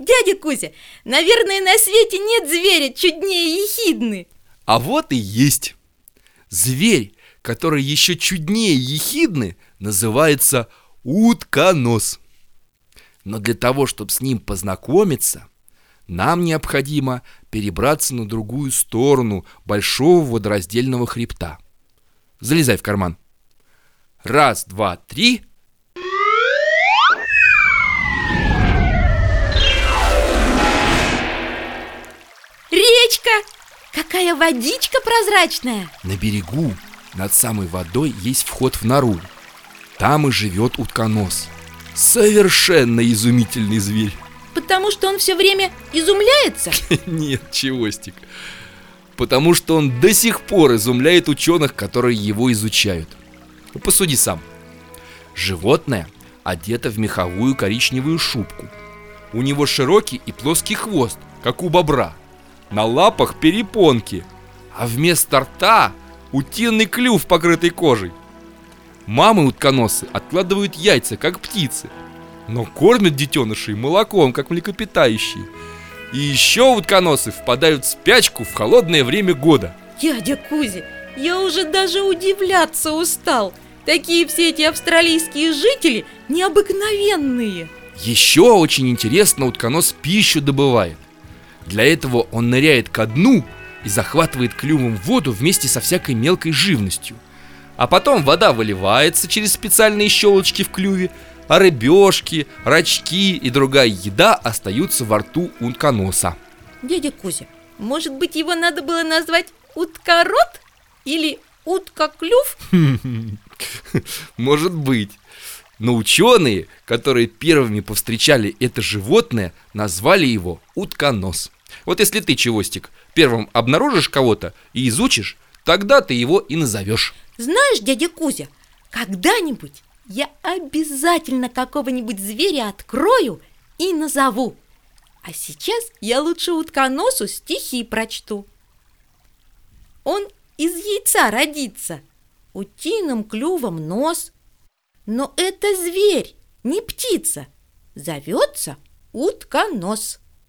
Дядя Кузя, наверное, на свете нет зверя чуднее ехидны. А вот и есть. Зверь, который еще чуднее ехидны, называется утконос. Но для того, чтобы с ним познакомиться, нам необходимо перебраться на другую сторону большого водораздельного хребта. Залезай в карман. Раз, два, три. Речка! Какая водичка прозрачная! На берегу, над самой водой, есть вход в нору. Там и живет утконос. Совершенно изумительный зверь. Потому что он все время изумляется? Нет, чевостик. Потому что он до сих пор изумляет ученых, которые его изучают. Ну, посуди сам. Животное одето в меховую коричневую шубку. У него широкий и плоский хвост, как у бобра. На лапах перепонки, а вместо рта утиный клюв, покрытый кожей. Мамы утконосы откладывают яйца, как птицы, но кормят детенышей молоком, как млекопитающие. И еще утконосы впадают в спячку в холодное время года. Дядя Кузя, я уже даже удивляться устал. Такие все эти австралийские жители необыкновенные. Еще очень интересно утконос пищу добывает. Для этого он ныряет ко дну и захватывает клювом воду вместе со всякой мелкой живностью. А потом вода выливается через специальные щелочки в клюве, а рыбешки, рачки и другая еда остаются во рту утконоса. Дядя Кузя, может быть его надо было назвать уткорот или утка-клюв? Может быть. Но ученые, которые первыми повстречали это животное, назвали его утконос. Вот если ты, Чевостик, первым обнаружишь кого-то и изучишь, тогда ты его и назовешь. Знаешь, дядя Кузя, когда-нибудь я обязательно какого-нибудь зверя открою и назову. А сейчас я лучше утконосу стихи прочту. Он из яйца родится, утиным клювом нос. Но это зверь, не птица, зовется утконос.